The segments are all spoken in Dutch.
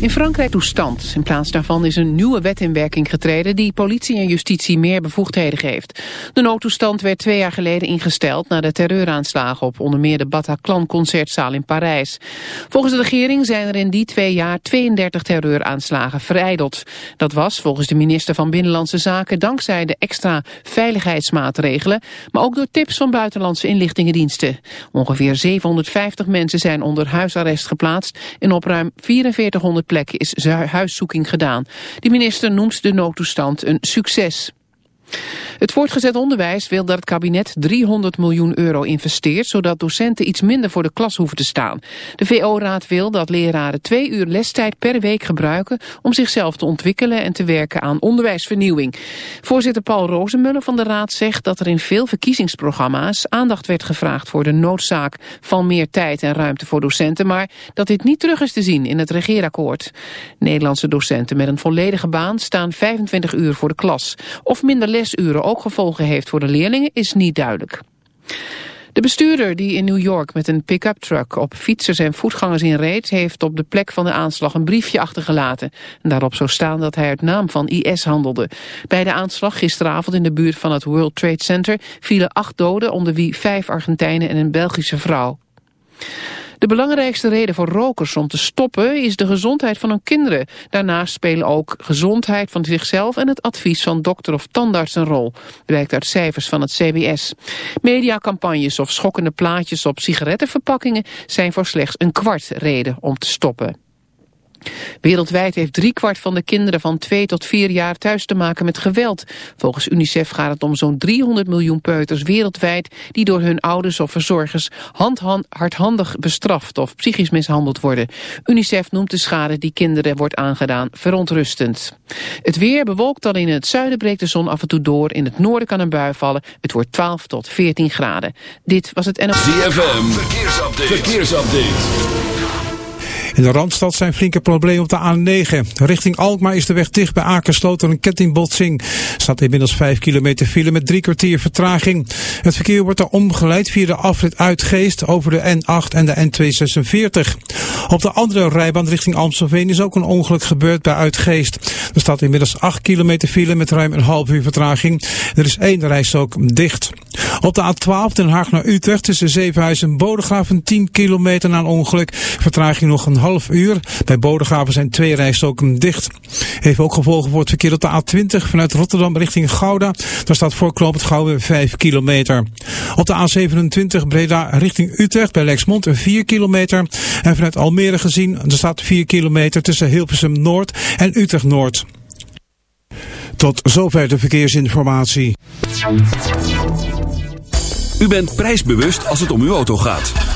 In Frankrijk toestand. In plaats daarvan is een nieuwe wet in werking getreden... die politie en justitie meer bevoegdheden geeft. De noodtoestand werd twee jaar geleden ingesteld... na de terreuraanslagen op onder meer de Bataclan-concertzaal in Parijs. Volgens de regering zijn er in die twee jaar 32 terreuraanslagen verijdeld. Dat was volgens de minister van Binnenlandse Zaken... dankzij de extra veiligheidsmaatregelen... maar ook door tips van buitenlandse inlichtingendiensten. Ongeveer 750 mensen zijn onder huisarrest geplaatst... en op ruim 4400 plekken is huiszoeking gedaan. De minister noemt de noodtoestand een succes. Het voortgezet onderwijs wil dat het kabinet 300 miljoen euro investeert... zodat docenten iets minder voor de klas hoeven te staan. De VO-raad wil dat leraren twee uur lestijd per week gebruiken... om zichzelf te ontwikkelen en te werken aan onderwijsvernieuwing. Voorzitter Paul Rozenmuller van de raad zegt dat er in veel verkiezingsprogramma's... aandacht werd gevraagd voor de noodzaak van meer tijd en ruimte voor docenten... maar dat dit niet terug is te zien in het regeerakkoord. Nederlandse docenten met een volledige baan staan 25 uur voor de klas. Of minder lesuren ook gevolgen heeft voor de leerlingen is niet duidelijk. De bestuurder die in New York met een pick-up truck op fietsers en voetgangers inreed... heeft op de plek van de aanslag een briefje achtergelaten. En daarop zou staan dat hij uit naam van IS handelde. Bij de aanslag gisteravond in de buurt van het World Trade Center... vielen acht doden, onder wie vijf Argentijnen en een Belgische vrouw. De belangrijkste reden voor rokers om te stoppen is de gezondheid van hun kinderen. Daarnaast spelen ook gezondheid van zichzelf en het advies van dokter of tandarts een rol. Blijkt uit cijfers van het CBS. Mediacampagnes of schokkende plaatjes op sigarettenverpakkingen zijn voor slechts een kwart reden om te stoppen. Wereldwijd heeft driekwart van de kinderen van 2 tot 4 jaar thuis te maken met geweld. Volgens UNICEF gaat het om zo'n 300 miljoen peuters wereldwijd... die door hun ouders of verzorgers hardhandig bestraft of psychisch mishandeld worden. UNICEF noemt de schade die kinderen wordt aangedaan verontrustend. Het weer bewolkt dan in het zuiden breekt de zon af en toe door. In het noorden kan een bui vallen. Het wordt 12 tot 14 graden. Dit was het NL. ZFM, verkeersupdate. verkeersupdate. In de Randstad zijn flinke problemen op de A9. Richting Alkmaar is de weg dicht bij Akersloot een kettingbotsing. Staat inmiddels 5 kilometer file met drie kwartier vertraging. Het verkeer wordt er omgeleid via de afrit Uitgeest over de N8 en de N246. Op de andere rijbaan richting Amstelveen is ook een ongeluk gebeurd bij Uitgeest. Er staat inmiddels 8 kilometer file met ruim een half uur vertraging. Er is één rijstrook dicht. Op de A12 Den Haag naar Utrecht tussen Zevenhuizen en Bodegraven 10 kilometer na een ongeluk. Vertraging nog een half uur. Bij Bodegraven zijn twee rijstroken dicht. Heeft ook gevolgen voor het verkeer op de A20 vanuit Rotterdam richting Gouda. Daar staat voor Knoop het Gouwen 5 kilometer. Op de A27 Breda richting Utrecht bij Lexmond 4 kilometer. En vanuit Almere gezien, er staat 4 kilometer tussen Hilversum Noord en Utrecht Noord. Tot zover de verkeersinformatie. U bent prijsbewust als het om uw auto gaat.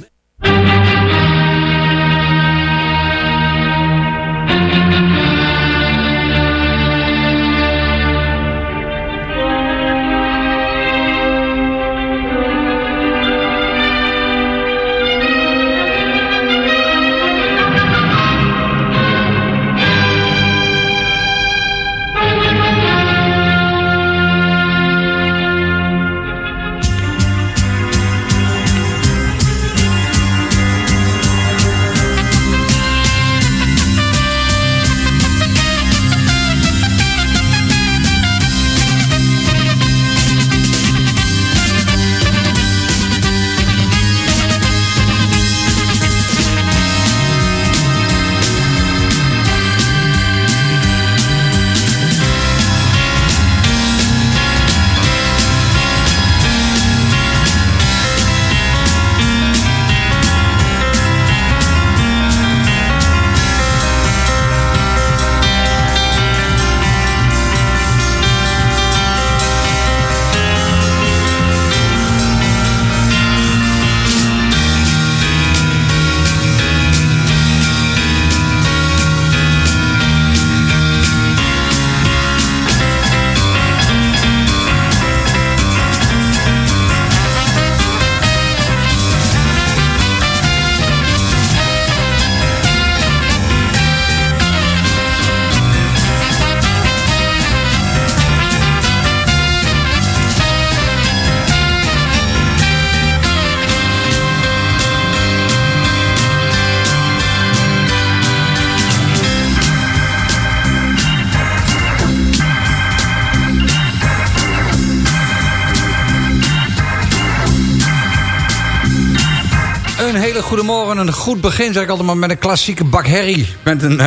Een hele goede morgen. Een goed begin zeg ik altijd maar met een klassieke bak herrie. Met een,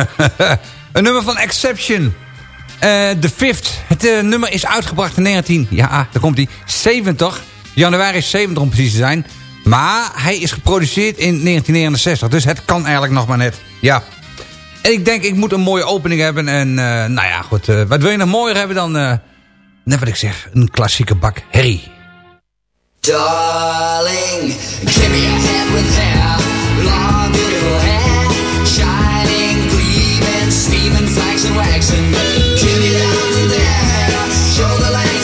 een nummer van Exception. The eh, Fifth. Het uh, nummer is uitgebracht in 19... Ja, daar komt hij. 70. Januari 70 om precies te zijn. Maar hij is geproduceerd in 1969. Dus het kan eigenlijk nog maar net. Ja. En ik denk, ik moet een mooie opening hebben. En uh, nou ja, goed. wat wil je nog mooier hebben dan... net wat ik zeg. Een klassieke bak herrie. Darling, give me a hand with hair, long beautiful hair, shining, gleaming, steaming, flaxen, waxing. Give me down to there, shoulder length no longer.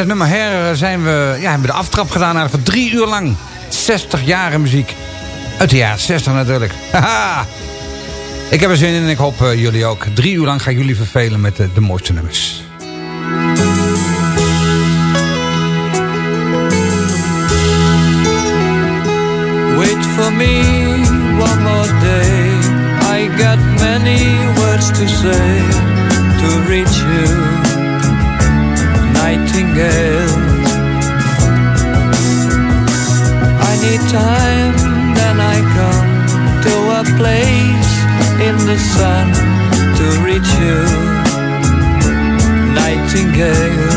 Het nummer Her zijn we, ja, hebben we de aftrap gedaan eigenlijk voor drie uur lang. 60 jaren muziek. Uit de jaren 60 natuurlijk. Ik heb er zin in en ik hoop eh, jullie ook. Drie uur lang ga ik jullie vervelen met eh, de mooiste nummers. Wait for me one more day. I got many words to say to reach you, Nightingale. I need time, then I come to a place in the sun to reach you, Nightingale.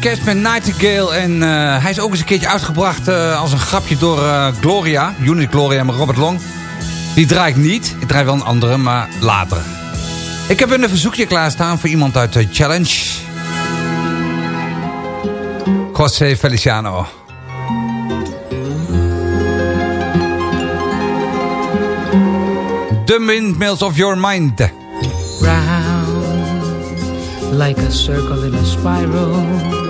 George Cashman Nightingale. En uh, hij is ook eens een keertje uitgebracht uh, als een grapje door uh, Gloria. Unit Gloria met Robert Long. Die draait niet. Ik draai wel een andere, maar later. Ik heb een verzoekje klaarstaan voor iemand uit de Challenge. José Feliciano. The Windmills of Your Mind. Round, like a circle in a spiral,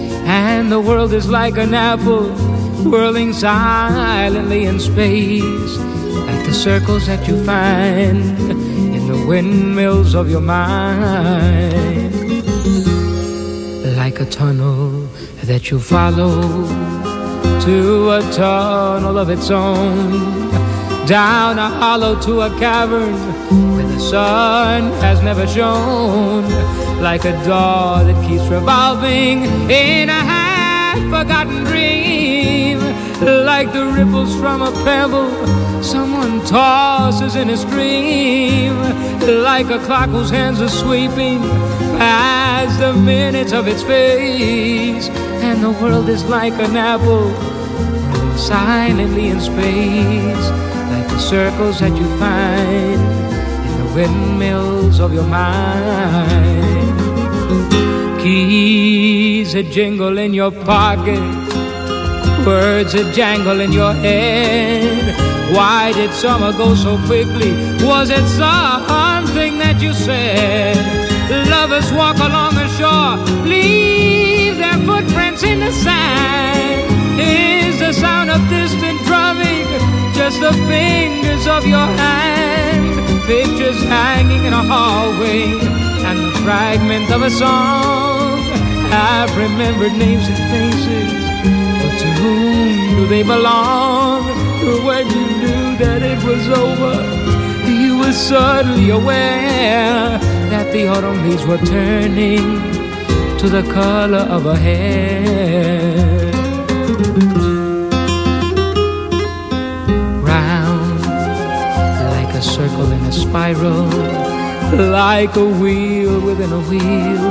And the world is like an apple whirling silently in space, like the circles that you find in the windmills of your mind. Like a tunnel that you follow to a tunnel of its own down a hollow to a cavern the sun has never shone, like a door that keeps revolving in a half-forgotten dream, like the ripples from a pebble someone tosses in a stream, like a clock whose hands are sweeping past the minutes of its face, and the world is like an apple silently in space. Like the circles that you find windmills of your mind. Keys that jingle in your pocket, words that jangle in your head. Why did summer go so quickly? Was it something that you said? Lovers walk along the shore, leave their footprints in the sand. Is the sound of distant just the fingers of your hand, pictures hanging in a hallway, and the fragment of a song. I've remembered names and faces, but to whom do they belong? When you knew that it was over, you were suddenly aware that the autumn leaves were turning to the color of a hair. Spiral, like a wheel within a wheel,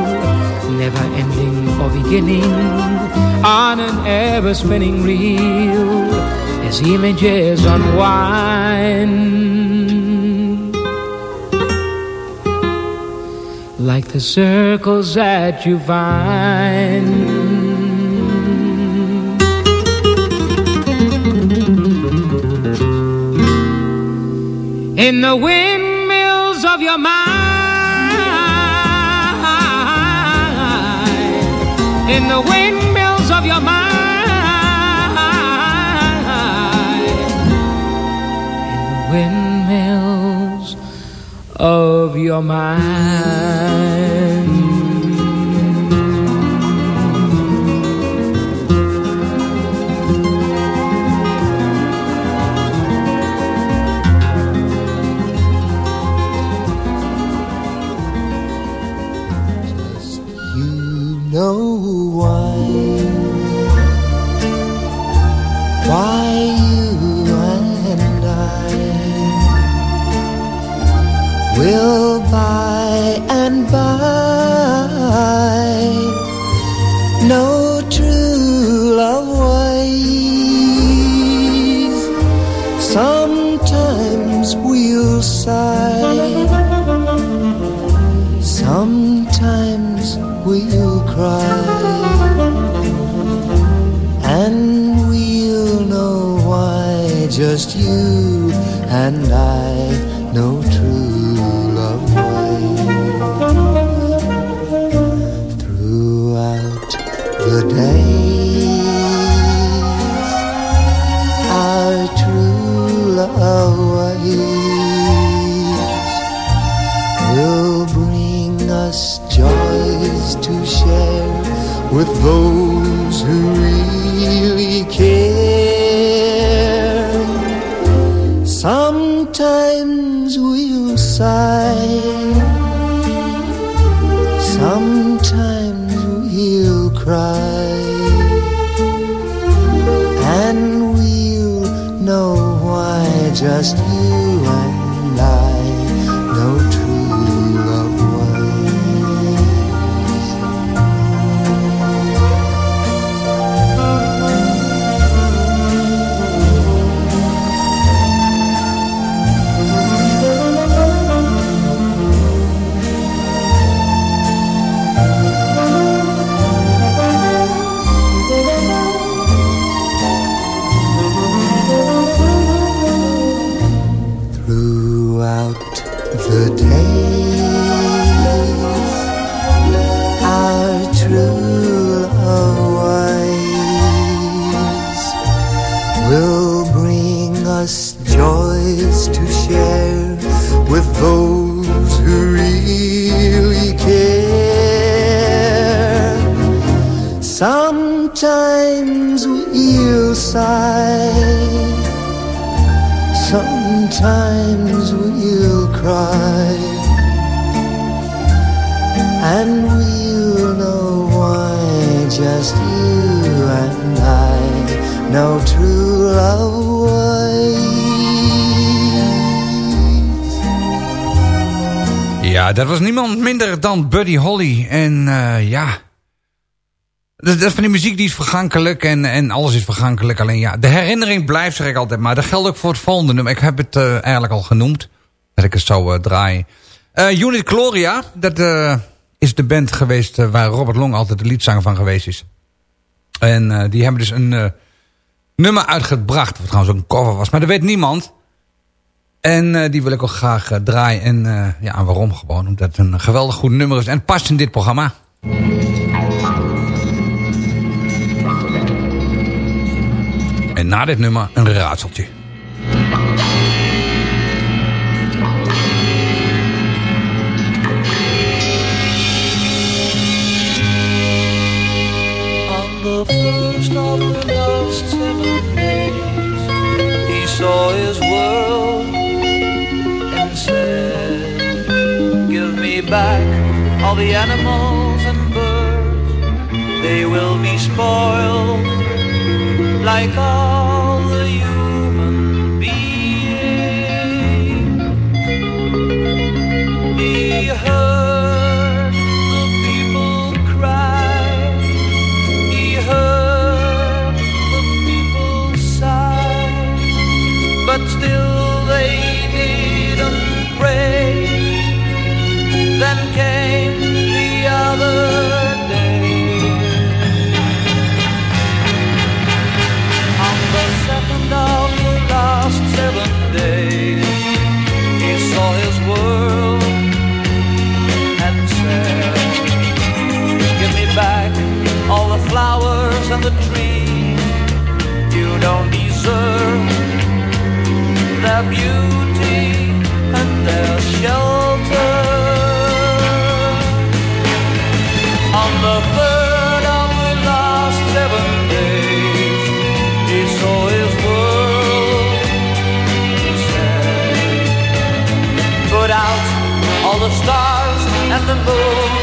never ending or beginning, on an ever spinning reel, as images unwind. Like the circles that you find in the windmills in the windmills of your mind, in the windmills of your mind. Sometimes we'll sigh, sometimes we'll cry, Dat was niemand minder dan Buddy Holly. En eh, ja... Dat, van die muziek die is vergankelijk en, en alles is vergankelijk. Alleen ja, de herinnering blijft, zeg ik altijd. Maar dat geldt ook voor het volgende nummer. Ik heb het eh, eigenlijk al genoemd. Dat ik het zou eh, draaien. Eh, Unit Gloria, dat is de band geweest waar Robert Long altijd de liedzanger van geweest is. En die hebben dus een nummer uitgebracht. Wat trouwens ook een cover was, maar dat weet niemand. En eh, die wil ik ook graag eh, draaien. En eh, ja, waarom gewoon? Omdat het een geweldig goed nummer is. En past in dit programma. En na dit nummer een raadseltje. The first of the last he saw his world back all the animals and birds, they will be spoiled like all the human beings. He heard flowers and the trees. You don't deserve their beauty and their shelter. On the third of the last seven days, he saw his world. He Put out all the stars and the moon.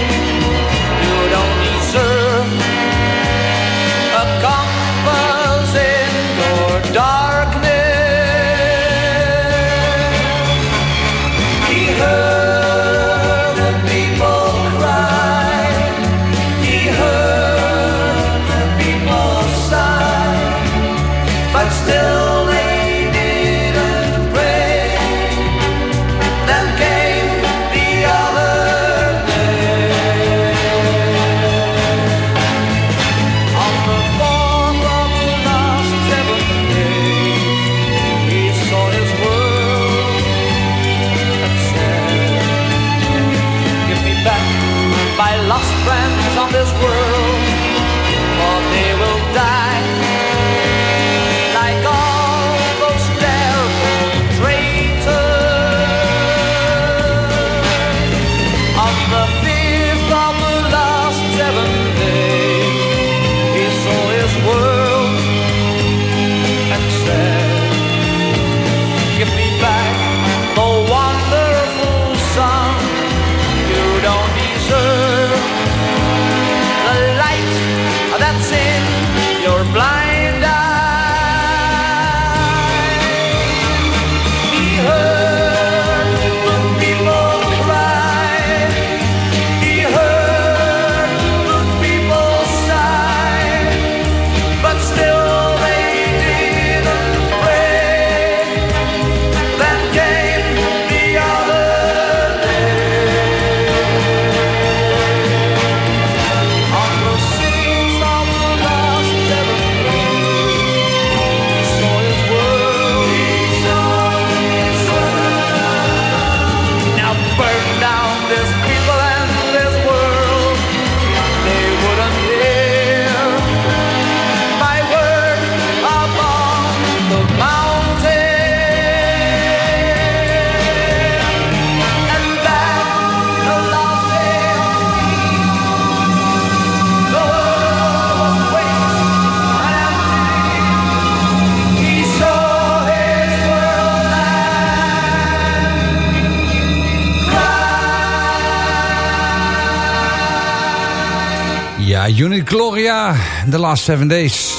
Gloria, The Last Seven Days.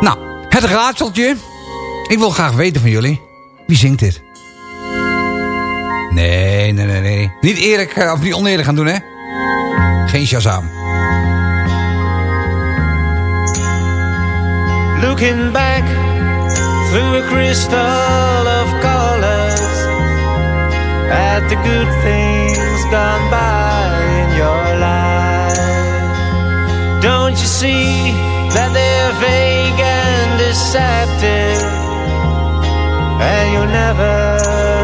Nou, het raadseltje. Ik wil graag weten van jullie. Wie zingt dit? Nee, nee, nee, nee. Niet eerlijk, eh, of niet oneerlijk gaan doen, hè? Geen Shazam. Looking back through a crystal of colors at the good things gone by in your life. See that they're vague and deceptive? And you'll never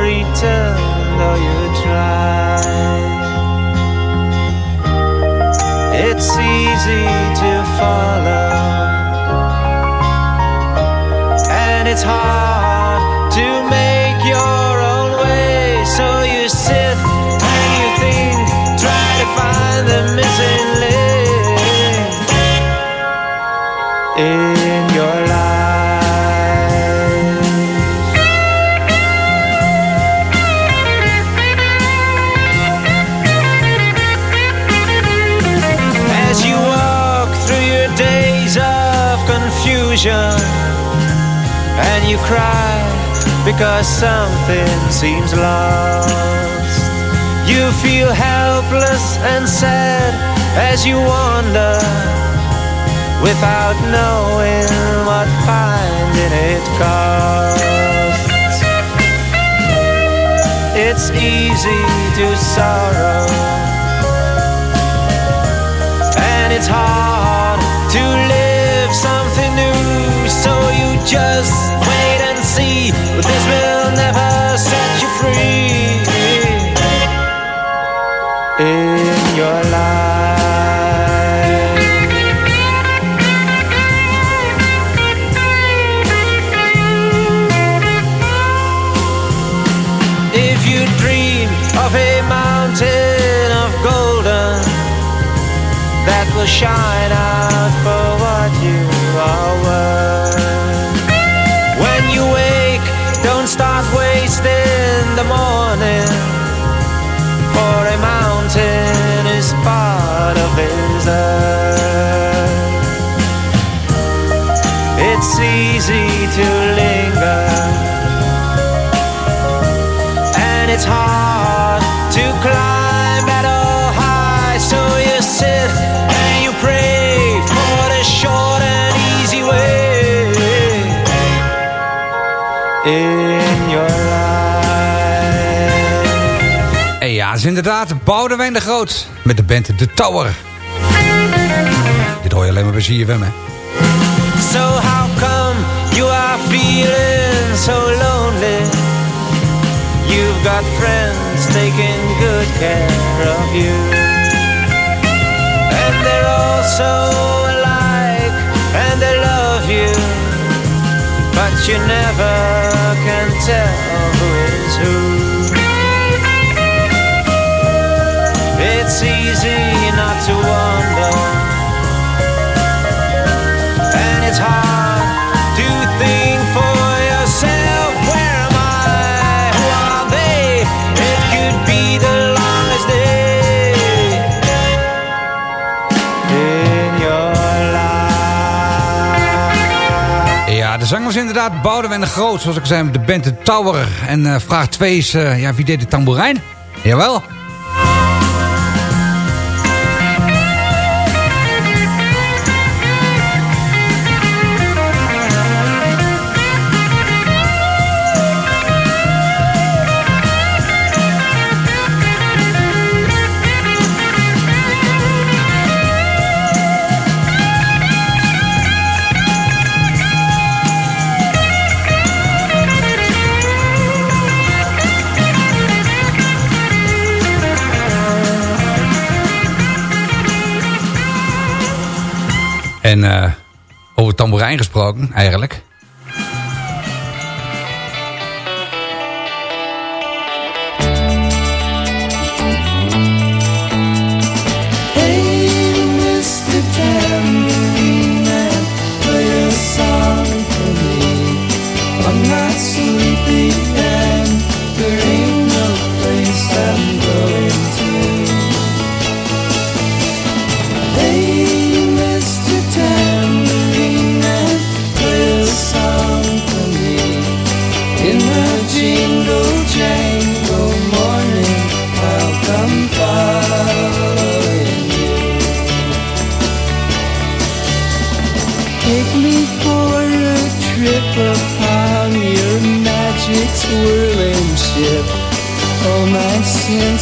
return though you try. It's easy to follow and it's hard confusion and you cry because something seems lost. You feel helpless and sad as you wander without knowing what finding it costs. It's easy to sorrow, and it's hard just it's hard to climb at all high. So you sit and you pray for the short and easy way in your life. En ja, is inderdaad Boudewijn de Groot. Met de band The Tower. Dit hoor je alleen maar bij ZFM, hè. So how come you are feeling so lonely? You've got friends taking good care of you. And they're all so alike and they love you. But you never can tell who is who. It's easy not to wonder de zang was inderdaad Boudewijn de Groot. Zoals ik zei, de band Tower. En uh, vraag 2 is, uh, ja, wie deed de tamboerijn? Jawel, En uh, over tamboerijn gesproken, eigenlijk.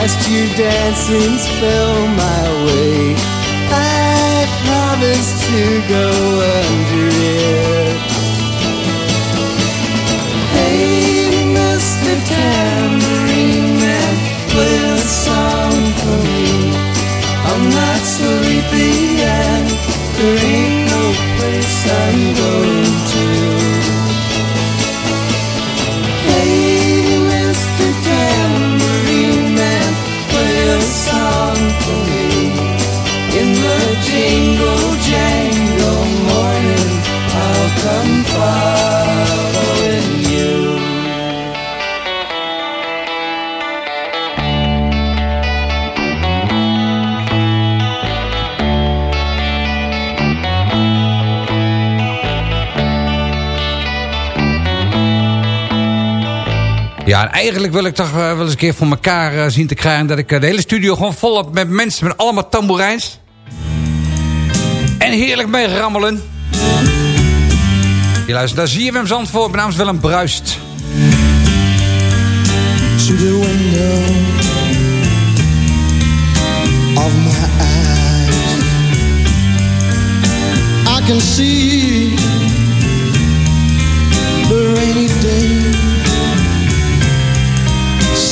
Cast your dancing spell my way. I promise to go under it. Hey, Mr. Tambourine Man, play a song for me. I'm not sleepy and there ain't no place I'm Ja, en eigenlijk wil ik toch uh, wel eens een keer voor elkaar uh, zien te krijgen... dat ik uh, de hele studio gewoon vol heb met mensen met allemaal tamboerijns. En heerlijk mee rammelen. Je luistert naar ZFM Zandvoort. Mijn naam is Willem Bruist. To the window of my eyes I can see the rainy day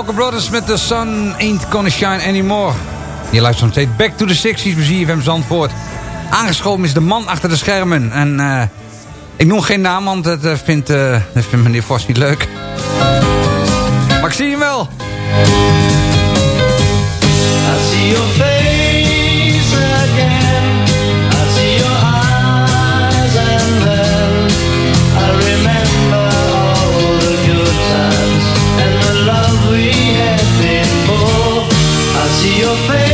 Walker Brothers met The Sun Ain't Gonna Shine Anymore. Je luistert nog steeds Back to the 60s bij ZFM Zandvoort. Aangeschoven is de man achter de schermen. En uh, ik noem geen naam, want dat, uh, vindt, uh, dat vindt meneer Vos niet leuk. Maar ik zie hem wel. I see your face again. See your face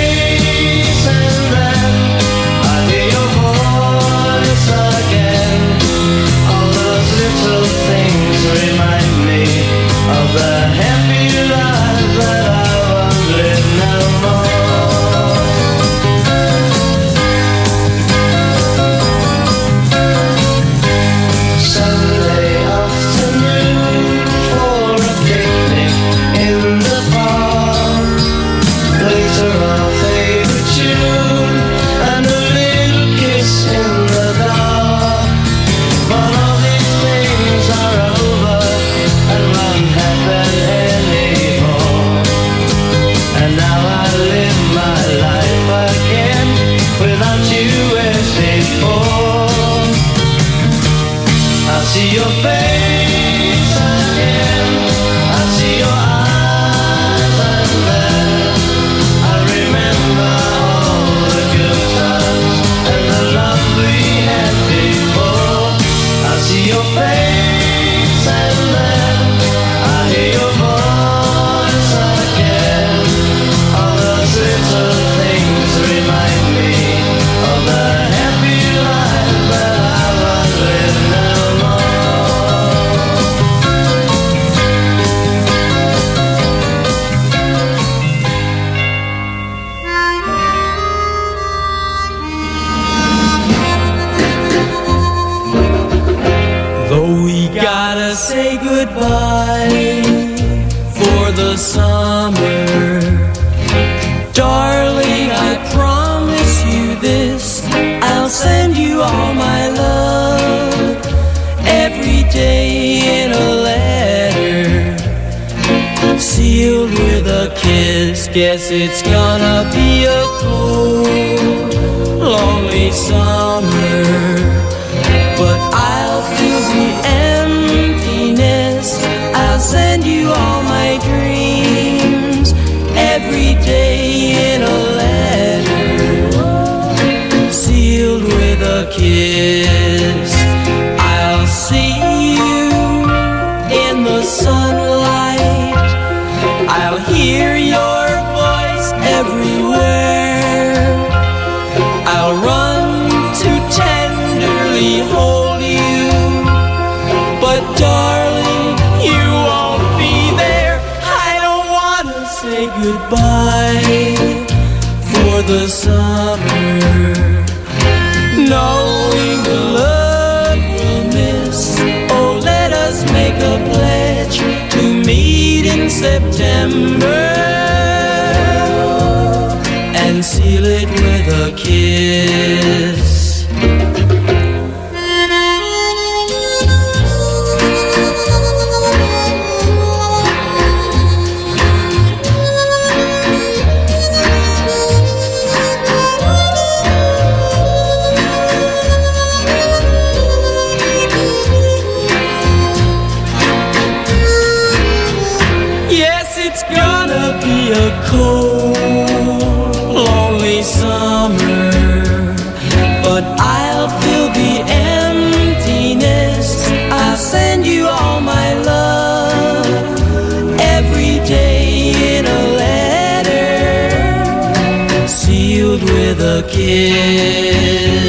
goodbye for the summer. Knowing the love we'll miss. Oh, let us make a pledge to meet in September and seal it with a kiss. Kiss.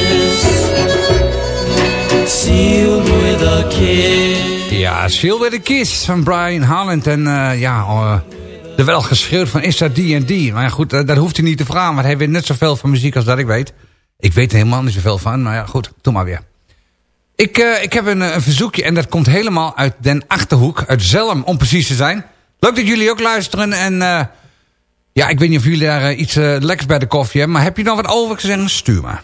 Sealed with a kiss. Ja, Seal with a Kiss van Brian Holland. En eh, ja, eh, er wel geschreeuwd van is dat die en die. Maar ja, goed, eh, dat hoeft hij niet te vragen. Want hij weet net zoveel van muziek als dat ik weet. Ik weet er helemaal niet zoveel van. Maar ja, goed, doe maar weer. Ik, ik heb een, een verzoekje en dat komt helemaal uit Den Achterhoek. Uit Zelm, om precies te zijn. Leuk dat jullie ook luisteren. En ja, ik weet niet of jullie daar eh, iets eh, lekkers bij de koffie hebben. Maar heb je nog wat over te zeggen? Stuur maar.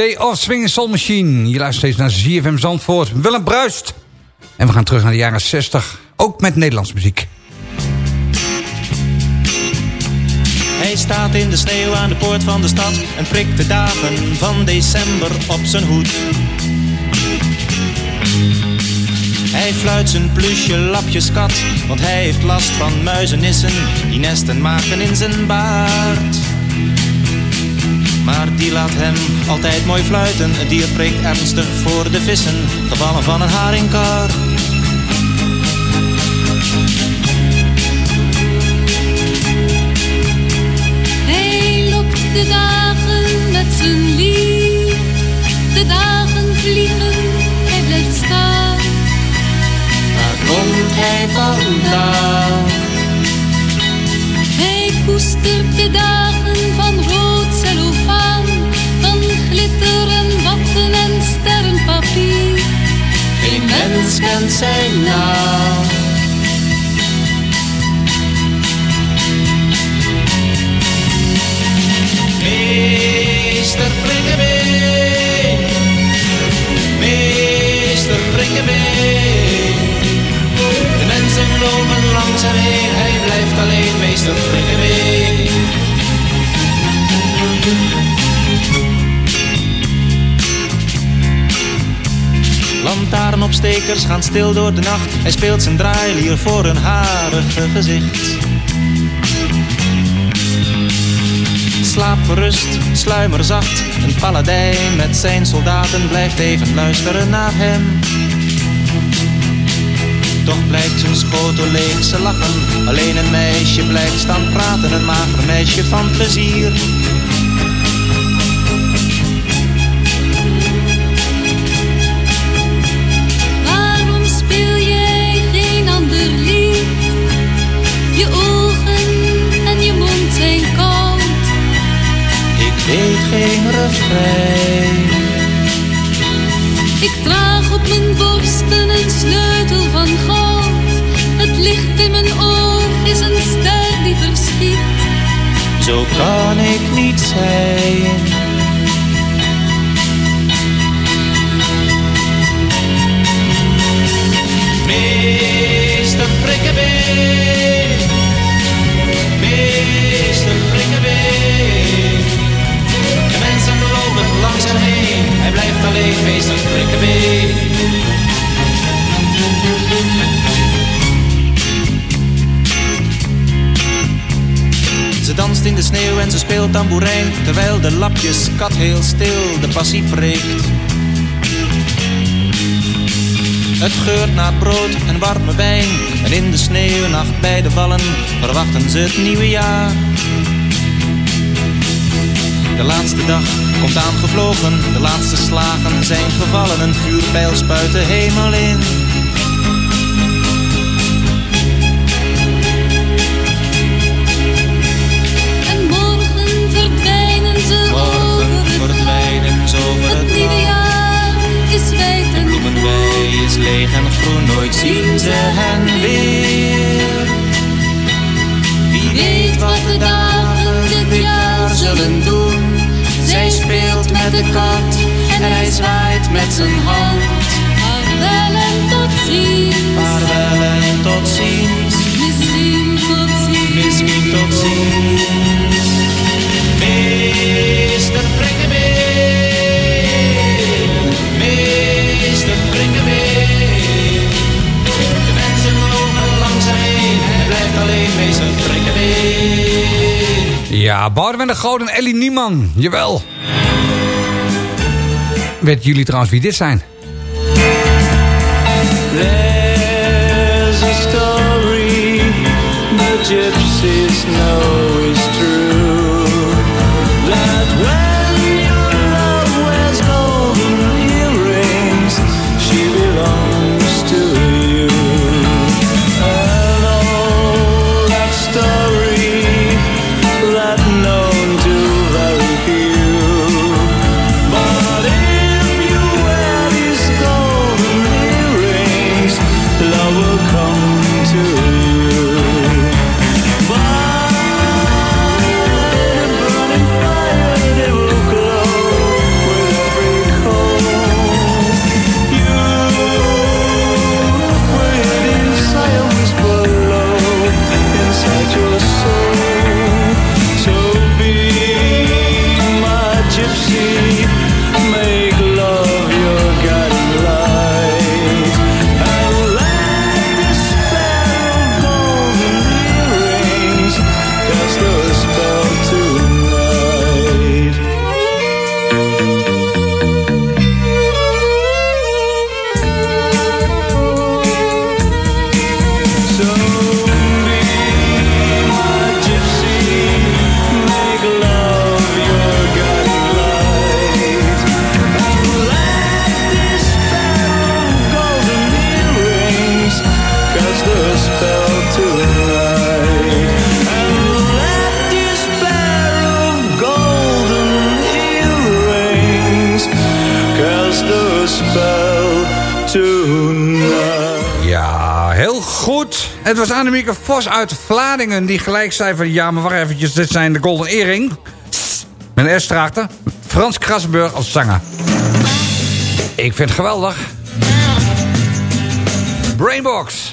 Of Swing Soul Machine. Je luistert steeds naar ZFM Zandvoort. Willem Bruist. En we gaan terug naar de jaren 60. Ook met Nederlands muziek. Hij staat in de sneeuw aan de poort van de stad en prikt de dagen van december op zijn hoed. Hij fluit zijn plusje lapjeskat, want hij heeft last van muizenissen die nesten maken in zijn baard. Maar die laat hem altijd mooi fluiten, het dier prikt ernstig voor de vissen, gevallen van een haringkar. Hij lokt de dagen met zijn lief. De dagen vliegen, hij blijft staan. Waar komt hij vandaan? Hij koestert de dagen now. Lantaarnopstekers gaan stil door de nacht, hij speelt zijn draailier voor een harige gezicht. Slaap gerust, sluimer zacht. Een paladijn met zijn soldaten blijft even luisteren naar hem. Toch blijkt zijn schotel leeg, ze lachen. Alleen een meisje blijft staan praten, een mager meisje van plezier. Geen refrein. Ik draag op mijn borsten een sleutel van goud. Het licht in mijn oog is een ster die verschiet. Zo kan ik niet zijn. Langs hem heen, hij blijft alleen meester Prikkebeen. Ze danst in de sneeuw en ze speelt tamboerijn Terwijl de lapjes kat heel stil de passie preekt. Het geurt naar brood en warme wijn En in de sneeuwnacht bij de vallen Verwachten ze het nieuwe jaar De laatste dag komt aangevlogen. De laatste slagen zijn gevallen Een vuurpijl spuit de hemel in. En morgen verdwijnen ze Morgen over het verdwijnen ze over Het het nieuwe jaar is wijd en bloemenwei is leeg en groen, nooit zien ze hen weer. Wie weet wat de dagen dit jaar zullen doen. Zij speelt met de kat en hij zwaait met zijn hand. Vaarwel en tot ziens. Vaarwel en tot ziens, Misschien tot ziens. misschien tot ziens. Meester Prikkebeen, meester Prikkebeen. De mensen lopen langs hem heen, hij blijft alleen meester Prikkebeen. Ja, Boudewijn de Groot en Ellie Nieman. Jawel. Weten jullie trouwens wie dit zijn? Annemieke Vos uit Vlaardingen die gelijk zei van... ja, maar wacht eventjes, dit zijn de Golden Earring. Een S. Frans Krassenburg als zanger. Ik vind het geweldig. Brainbox.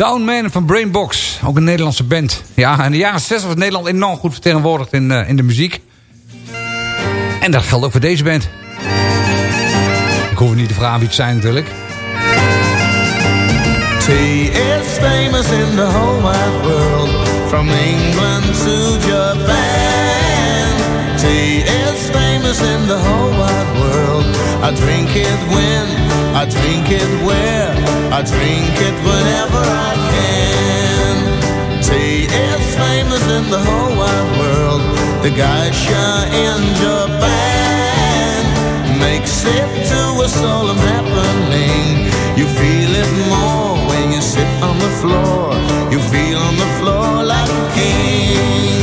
Downman van Brainbox. Ook een Nederlandse band. Ja, in de jaren 60 was Nederland enorm goed vertegenwoordigd in, eh, in de muziek. En dat geldt ook voor deze band. Ik hoef niet te vragen wie het zijn natuurlijk. Famous in the whole world, from England to Japan. Tea is famous in the whole wide world. I drink it when, I drink it where, I drink it whenever I can. Tea is famous in the whole wide world. The geisha in Japan makes it to a solemn happening. You feel it more when you sit on the floor. You feel on the floor like a king.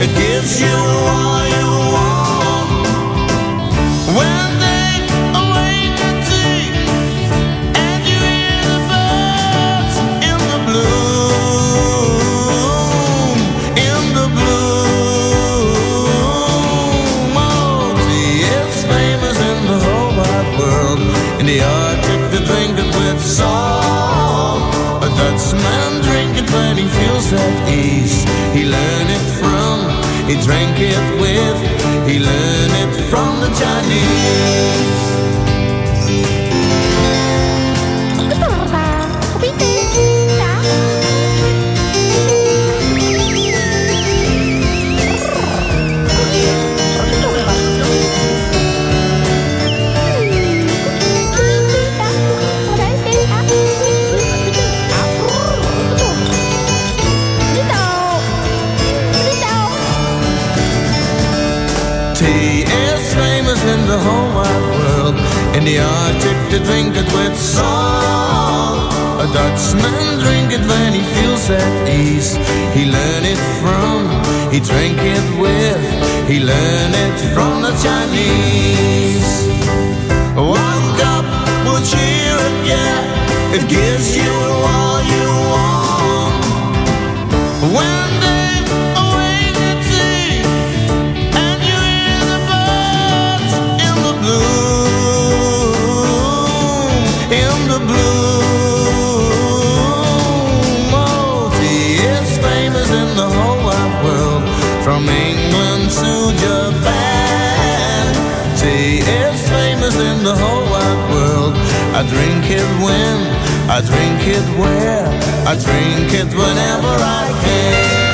It gives you all you want. When they awake the tea and you hear the birds in the bloom, in the bloom. Oh, tea is famous in the whole wide world. In the Arctic, they drink it with salt. A Dutchman drink it when he feels at ease. He from, he drank it with, he learned it from the Chinese. They drink it with salt. A Dutchman drink it when he feels at ease. He learned it from, he drank it with, he learned it from the Chinese. One cup will cheer it, yeah. It gives you all you drink it when, I drink it where, I drink it whenever I can.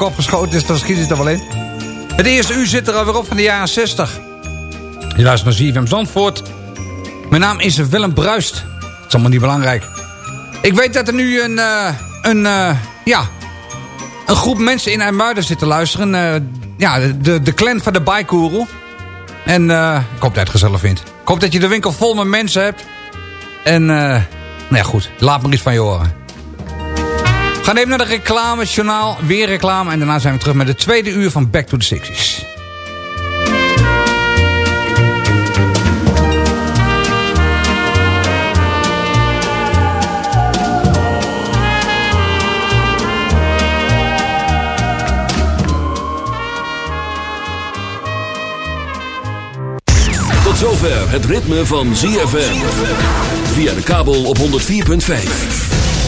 Kop geschoten is, dan schiet het er wel in. Het eerste uur zit er alweer op van de jaren 60. Je luistert naar ZFM Zandvoort. Mijn naam is Willem Bruist. Dat is allemaal niet belangrijk. Ik weet dat er nu een, eh, een, eh, ja, een groep mensen in IJmuiden zit te luisteren. Eh, ja, de, de clan van de Baikoerel. En ik hoop dat je het gezellig vindt. Ik hoop dat je de winkel vol met mensen hebt. En, nou ja, goed. Laat maar iets van je horen. Ga gaan even naar de reclamejournaal Weer reclame. En daarna zijn we terug met het tweede uur van Back to the Sixties. zover het ritme van ZFM. Via de kabel op 104.5.